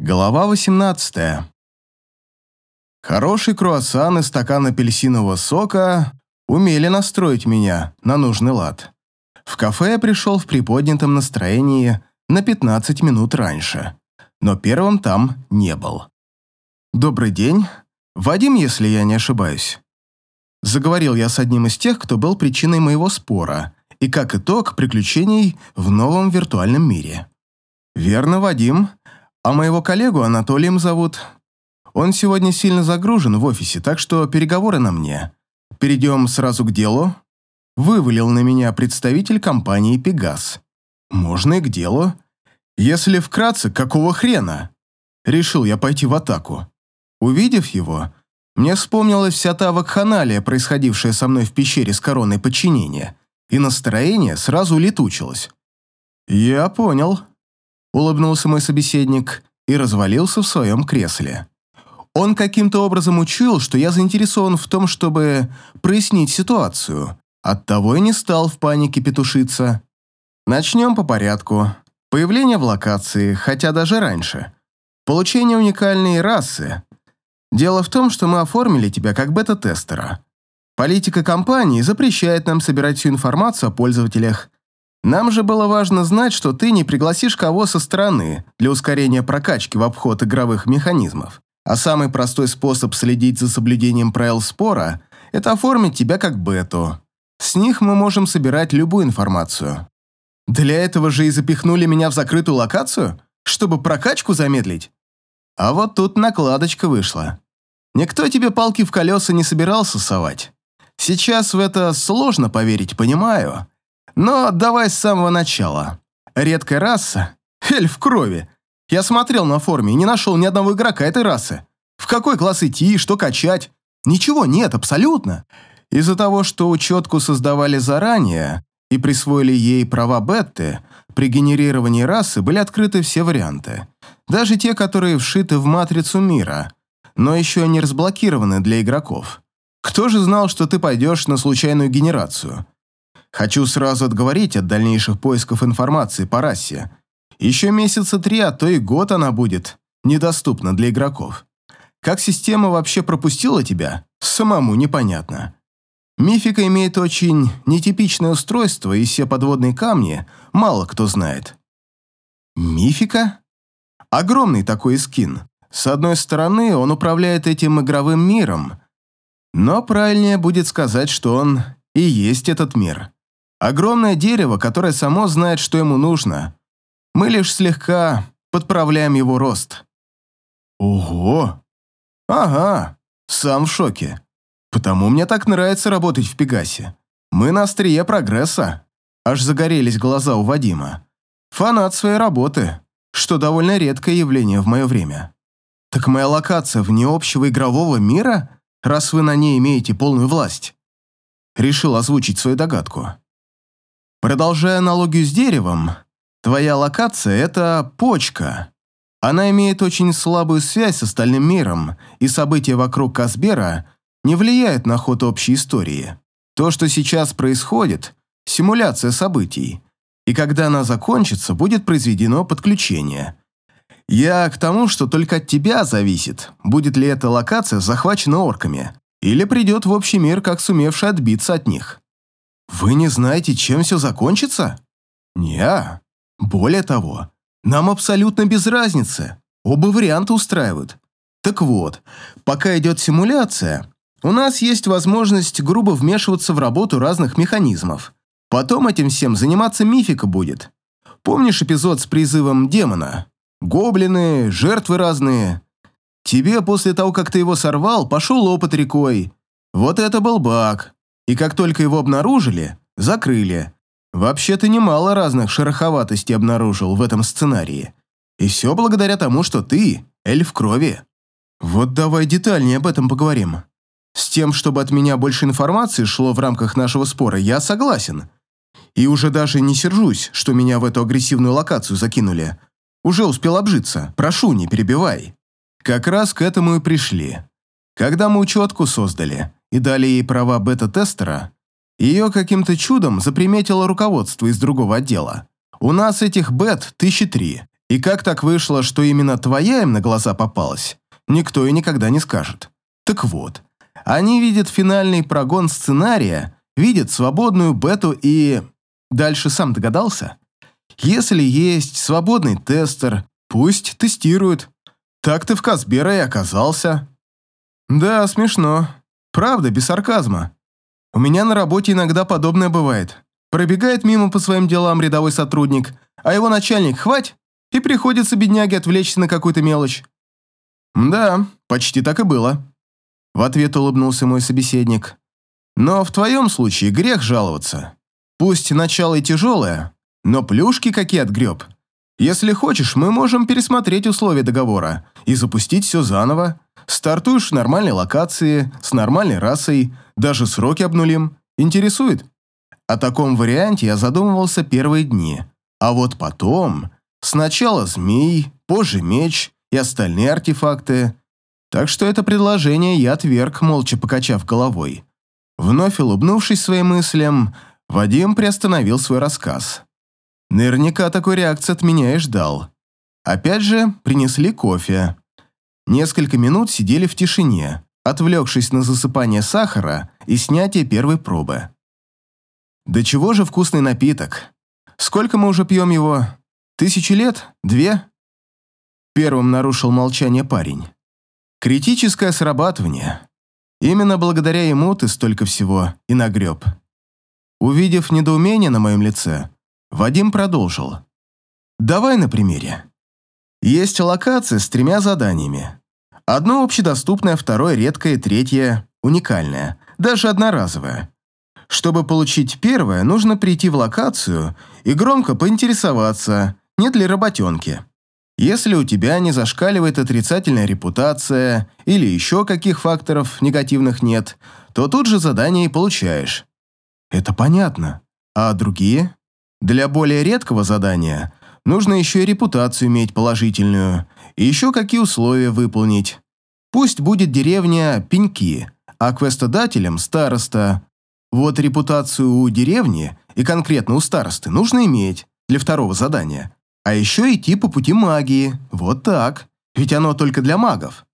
Глава 18. Хороший круассан и стакан апельсинового сока умели настроить меня на нужный лад. В кафе я пришел в приподнятом настроении на 15 минут раньше, но первым там не был. «Добрый день. Вадим, если я не ошибаюсь». Заговорил я с одним из тех, кто был причиной моего спора и, как итог, приключений в новом виртуальном мире. «Верно, Вадим», а моего коллегу Анатолием зовут. Он сегодня сильно загружен в офисе, так что переговоры на мне. Перейдем сразу к делу. Вывалил на меня представитель компании «Пегас». Можно и к делу. Если вкратце, какого хрена? Решил я пойти в атаку. Увидев его, мне вспомнилась вся та вакханалия, происходившая со мной в пещере с короной подчинения, и настроение сразу улетучилось. «Я понял», улыбнулся мой собеседник и развалился в своем кресле. Он каким-то образом учуял, что я заинтересован в том, чтобы прояснить ситуацию. Оттого и не стал в панике петушиться. Начнем по порядку. Появление в локации, хотя даже раньше. Получение уникальной расы. Дело в том, что мы оформили тебя как бета-тестера. Политика компании запрещает нам собирать всю информацию о пользователях, нам же было важно знать, что ты не пригласишь кого со стороны для ускорения прокачки в обход игровых механизмов. А самый простой способ следить за соблюдением правил спора – это оформить тебя как бету. С них мы можем собирать любую информацию. Для этого же и запихнули меня в закрытую локацию, чтобы прокачку замедлить. А вот тут накладочка вышла. Никто тебе палки в колеса не собирался совать. Сейчас в это сложно поверить, понимаю. Но давай с самого начала. Редкая раса – эльф крови. Я смотрел на форме и не нашел ни одного игрока этой расы. В какой класс идти, что качать? Ничего нет, абсолютно. Из-за того, что учетку создавали заранее и присвоили ей права бетты, при генерировании расы были открыты все варианты. Даже те, которые вшиты в матрицу мира, но еще не разблокированы для игроков. Кто же знал, что ты пойдешь на случайную генерацию? Хочу сразу отговорить от дальнейших поисков информации по расе. Еще месяца три, а то и год она будет недоступна для игроков. Как система вообще пропустила тебя, самому непонятно. Мифика имеет очень нетипичное устройство, и все подводные камни мало кто знает. Мифика? Огромный такой скин. С одной стороны, он управляет этим игровым миром, но правильнее будет сказать, что он и есть этот мир. Огромное дерево, которое само знает, что ему нужно. Мы лишь слегка подправляем его рост. Ого! Ага, сам в шоке. Потому мне так нравится работать в Пегасе. Мы на острие прогресса. Аж загорелись глаза у Вадима. Фанат своей работы, что довольно редкое явление в мое время. Так моя локация вне общего игрового мира, раз вы на ней имеете полную власть? Решил озвучить свою догадку. Продолжая аналогию с деревом, твоя локация – это почка. Она имеет очень слабую связь с остальным миром, и события вокруг Казбера не влияют на ход общей истории. То, что сейчас происходит – симуляция событий, и когда она закончится, будет произведено подключение. Я к тому, что только от тебя зависит, будет ли эта локация захвачена орками, или придет в общий мир, как сумевший отбиться от них. Вы не знаете, чем все закончится? Не. Более того, нам абсолютно без разницы. Оба варианта устраивают. Так вот, пока идет симуляция, у нас есть возможность грубо вмешиваться в работу разных механизмов. Потом этим всем заниматься мифика будет. Помнишь эпизод с призывом демона? Гоблины, жертвы разные. Тебе после того, как ты его сорвал, пошел опыт рекой. Вот это был баг и как только его обнаружили, закрыли. Вообще-то немало разных шероховатостей обнаружил в этом сценарии. И все благодаря тому, что ты – эльф крови. Вот давай детальнее об этом поговорим. С тем, чтобы от меня больше информации шло в рамках нашего спора, я согласен. И уже даже не сержусь, что меня в эту агрессивную локацию закинули. Уже успел обжиться. Прошу, не перебивай. Как раз к этому и пришли. Когда мы учетку создали, и дали ей права бета-тестера, ее каким-то чудом заприметило руководство из другого отдела. У нас этих бет тысячи три, И как так вышло, что именно твоя им на глаза попалась, никто и никогда не скажет. Так вот, они видят финальный прогон сценария, видят свободную бету и... Дальше сам догадался? Если есть свободный тестер, пусть тестируют. Так ты в Казбера и оказался. Да, смешно. Правда, без сарказма. У меня на работе иногда подобное бывает. Пробегает мимо по своим делам рядовой сотрудник, а его начальник хвать, и приходится бедняге отвлечься на какую-то мелочь. Да, почти так и было. В ответ улыбнулся мой собеседник. Но в твоем случае грех жаловаться. Пусть начало и тяжелое, но плюшки какие отгреб. Если хочешь, мы можем пересмотреть условия договора и запустить все заново. Стартуешь в нормальной локации, с нормальной расой, даже сроки обнулим. Интересует? О таком варианте я задумывался первые дни. А вот потом... Сначала змей, позже меч и остальные артефакты. Так что это предложение я отверг, молча покачав головой. Вновь улыбнувшись своим мыслям, Вадим приостановил свой рассказ. Наверняка такой реакции от меня и ждал. Опять же, принесли кофе. Несколько минут сидели в тишине, отвлекшись на засыпание сахара и снятие первой пробы. Да чего же вкусный напиток? Сколько мы уже пьем его? Тысячи лет? Две? Первым нарушил молчание парень. Критическое срабатывание. Именно благодаря ему ты столько всего и нагреб. Увидев недоумение на моем лице, Вадим продолжил. Давай на примере. Есть локация с тремя заданиями. Одно общедоступное, второе редкое, третье уникальное, даже одноразовое. Чтобы получить первое, нужно прийти в локацию и громко поинтересоваться, нет ли работенки. Если у тебя не зашкаливает отрицательная репутация или еще каких факторов негативных нет, то тут же задание и получаешь. Это понятно. А другие? Для более редкого задания нужно еще и репутацию иметь положительную, и еще какие условия выполнить. Пусть будет деревня Пеньки, а квестодателем староста. Вот репутацию у деревни и конкретно у старосты нужно иметь для второго задания. А еще идти по пути магии. Вот так. Ведь оно только для магов.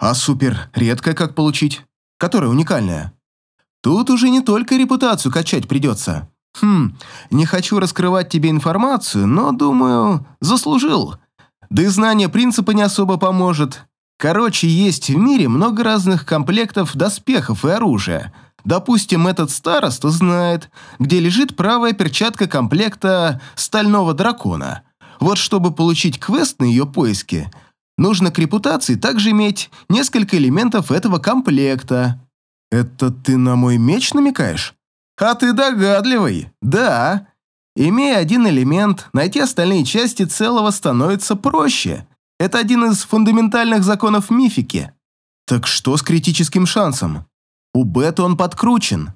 А супер редкое как получить? Которая уникальная? Тут уже не только репутацию качать придется. Хм, не хочу раскрывать тебе информацию, но, думаю, заслужил. Да и знание принципа не особо поможет. Короче, есть в мире много разных комплектов доспехов и оружия. Допустим, этот староста знает, где лежит правая перчатка комплекта стального дракона. Вот чтобы получить квест на ее поиски, нужно к репутации также иметь несколько элементов этого комплекта. Это ты на мой меч намекаешь? А ты догадливый, да. Имея один элемент, найти остальные части целого становится проще. Это один из фундаментальных законов мифики. Так что с критическим шансом? У бета он подкручен.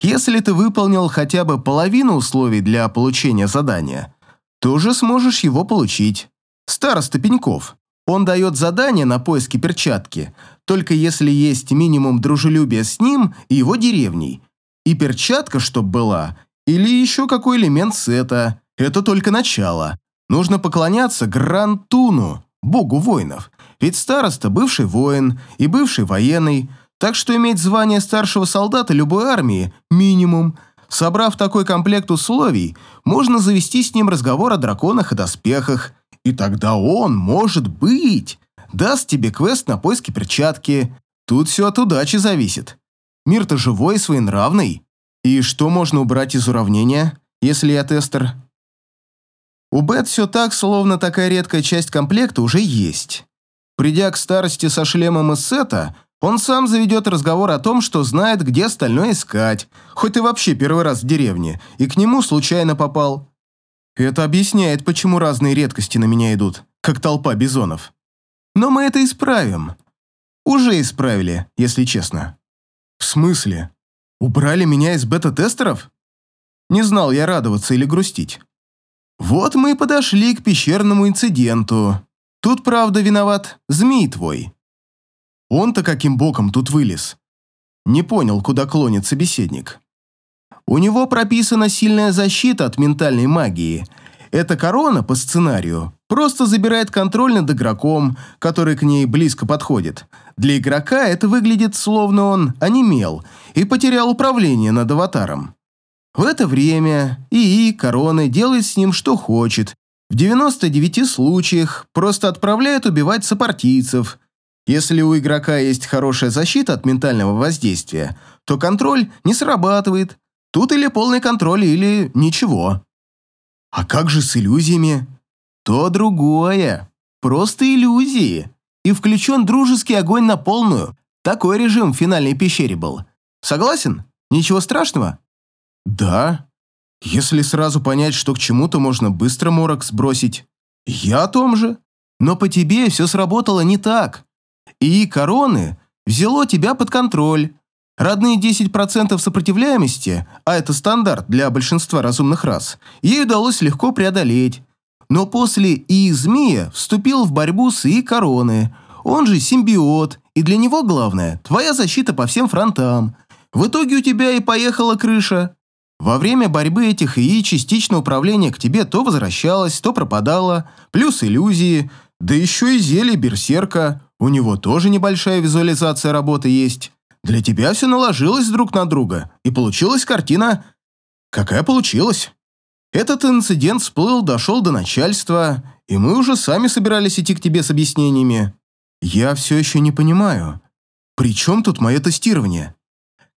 Если ты выполнил хотя бы половину условий для получения задания, то уже сможешь его получить. Староста Пеньков. Он дает задание на поиски перчатки, только если есть минимум дружелюбия с ним и его деревней – и перчатка, чтоб была, или еще какой элемент сета. Это только начало. Нужно поклоняться Грантуну, богу воинов. Ведь староста – бывший воин и бывший военный, так что иметь звание старшего солдата любой армии – минимум. Собрав такой комплект условий, можно завести с ним разговор о драконах и доспехах, и тогда он, может быть, даст тебе квест на поиски перчатки. Тут все от удачи зависит. Мир-то живой и своенравный. И что можно убрать из уравнения, если я тестер? У Бет все так, словно такая редкая часть комплекта уже есть. Придя к старости со шлемом из сета, он сам заведет разговор о том, что знает, где остальное искать, хоть и вообще первый раз в деревне, и к нему случайно попал. Это объясняет, почему разные редкости на меня идут, как толпа бизонов. Но мы это исправим. Уже исправили, если честно. «В смысле? Убрали меня из бета-тестеров?» Не знал я радоваться или грустить. «Вот мы и подошли к пещерному инциденту. Тут, правда, виноват змей твой. Он-то каким боком тут вылез?» Не понял, куда клонит собеседник. «У него прописана сильная защита от ментальной магии, Эта корона по сценарию просто забирает контроль над игроком, который к ней близко подходит. Для игрока это выглядит словно он онемел и потерял управление над аватаром. В это время ИИ короны делает с ним что хочет. В 99 случаях просто отправляет убивать сопартийцев. Если у игрока есть хорошая защита от ментального воздействия, то контроль не срабатывает. Тут или полный контроль, или ничего. А как же с иллюзиями? То другое. Просто иллюзии. И включен дружеский огонь на полную. Такой режим в финальной пещере был. Согласен? Ничего страшного? Да. Если сразу понять, что к чему-то можно быстро морок сбросить. Я о том же. Но по тебе все сработало не так. И короны взяло тебя под контроль. Родные 10% сопротивляемости, а это стандарт для большинства разумных рас, ей удалось легко преодолеть. Но после и змея вступил в борьбу с и короны. Он же симбиот, и для него главное – твоя защита по всем фронтам. В итоге у тебя и поехала крыша. Во время борьбы этих ИИ частично управление к тебе то возвращалось, то пропадало, плюс иллюзии, да еще и зелье берсерка, у него тоже небольшая визуализация работы есть. Для тебя все наложилось друг на друга, и получилась картина, какая получилась. Этот инцидент всплыл, дошел до начальства, и мы уже сами собирались идти к тебе с объяснениями. Я все еще не понимаю, при чем тут мое тестирование?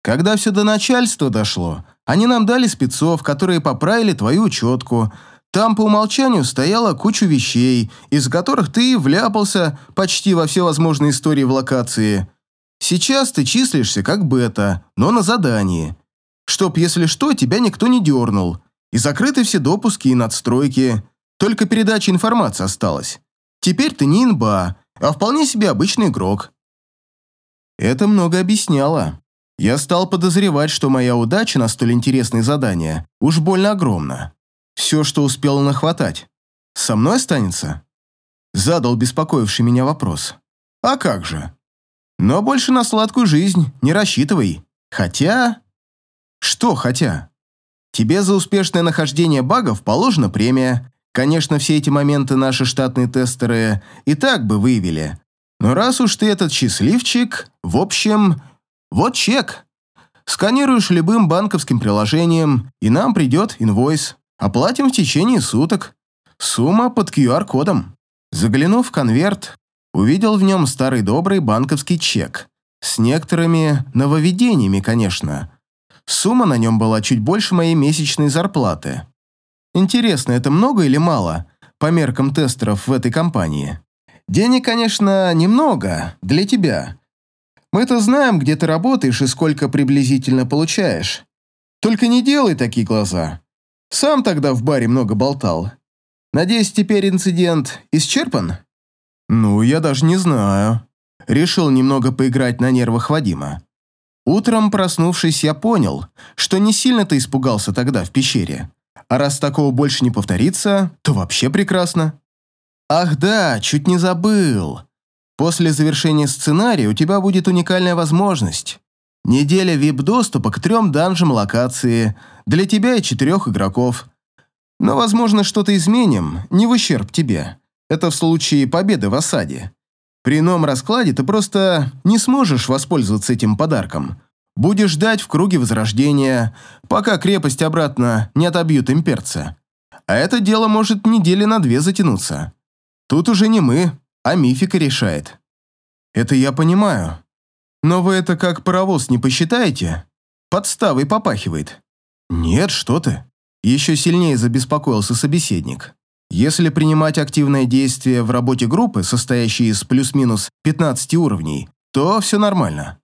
Когда все до начальства дошло, они нам дали спецов, которые поправили твою учетку. Там по умолчанию стояла куча вещей, из которых ты вляпался почти во все возможные истории в локации. Сейчас ты числишься как бета, но на задании. Чтоб, если что, тебя никто не дернул. И закрыты все допуски и надстройки. Только передача информации осталась. Теперь ты не инба, а вполне себе обычный игрок. Это много объясняло. Я стал подозревать, что моя удача на столь интересные задания уж больно огромна. Все, что успел нахватать. Со мной останется? Задал беспокоивший меня вопрос. А как же? Но больше на сладкую жизнь не рассчитывай. Хотя... Что хотя? Тебе за успешное нахождение багов положена премия. Конечно, все эти моменты наши штатные тестеры и так бы выявили. Но раз уж ты этот счастливчик, в общем, вот чек. Сканируешь любым банковским приложением, и нам придет инвойс. Оплатим в течение суток. Сумма под QR-кодом. Заглянув в конверт, Увидел в нем старый добрый банковский чек. С некоторыми нововведениями, конечно. Сумма на нем была чуть больше моей месячной зарплаты. Интересно, это много или мало по меркам тестеров в этой компании? Денег, конечно, немного для тебя. Мы-то знаем, где ты работаешь и сколько приблизительно получаешь. Только не делай такие глаза. Сам тогда в баре много болтал. Надеюсь, теперь инцидент исчерпан?» «Ну, я даже не знаю». Решил немного поиграть на нервах Вадима. Утром, проснувшись, я понял, что не сильно-то испугался тогда в пещере. А раз такого больше не повторится, то вообще прекрасно. Ах да, чуть не забыл. После завершения сценария у тебя будет уникальная возможность. Неделя вип-доступа к трем данжам локации, для тебя и четырех игроков. Но, возможно, что-то изменим, не в ущерб тебе. Это в случае победы в осаде. При ином раскладе ты просто не сможешь воспользоваться этим подарком. Будешь ждать в круге возрождения, пока крепость обратно не отобьют имперца. А это дело может недели на две затянуться. Тут уже не мы, а мифика решает. Это я понимаю. Но вы это как паровоз не посчитаете? Подставой попахивает. Нет, что ты. Еще сильнее забеспокоился собеседник. Если принимать активное действие в работе группы, состоящей из плюс-минус 15 уровней, то все нормально.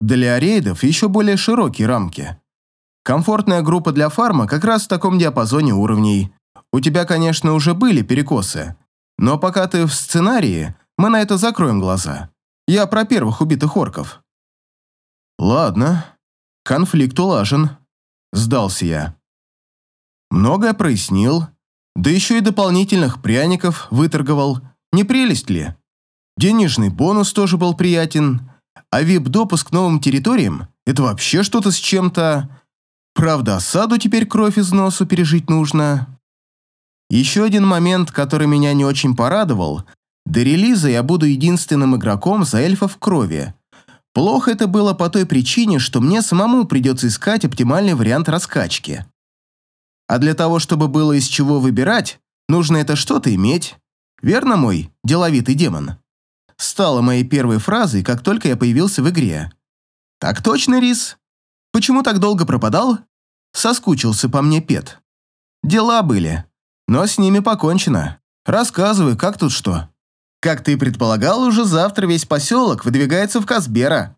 Для рейдов еще более широкие рамки. Комфортная группа для фарма как раз в таком диапазоне уровней. У тебя, конечно, уже были перекосы, но пока ты в сценарии, мы на это закроем глаза. Я про первых убитых орков. Ладно, конфликт улажен. Сдался я. Многое прояснил, да еще и дополнительных пряников выторговал. Не прелесть ли? Денежный бонус тоже был приятен. А вип-допуск к новым территориям – это вообще что-то с чем-то. Правда, осаду теперь кровь из носу пережить нужно. Еще один момент, который меня не очень порадовал. До релиза я буду единственным игроком за эльфов крови. Плохо это было по той причине, что мне самому придется искать оптимальный вариант раскачки. А для того, чтобы было из чего выбирать, нужно это что-то иметь. Верно, мой деловитый демон? Стало моей первой фразой, как только я появился в игре. Так точно, Рис? Почему так долго пропадал? Соскучился по мне Пет. Дела были, но с ними покончено. Рассказывай, как тут что. Как ты предполагал, уже завтра весь поселок выдвигается в Казбера.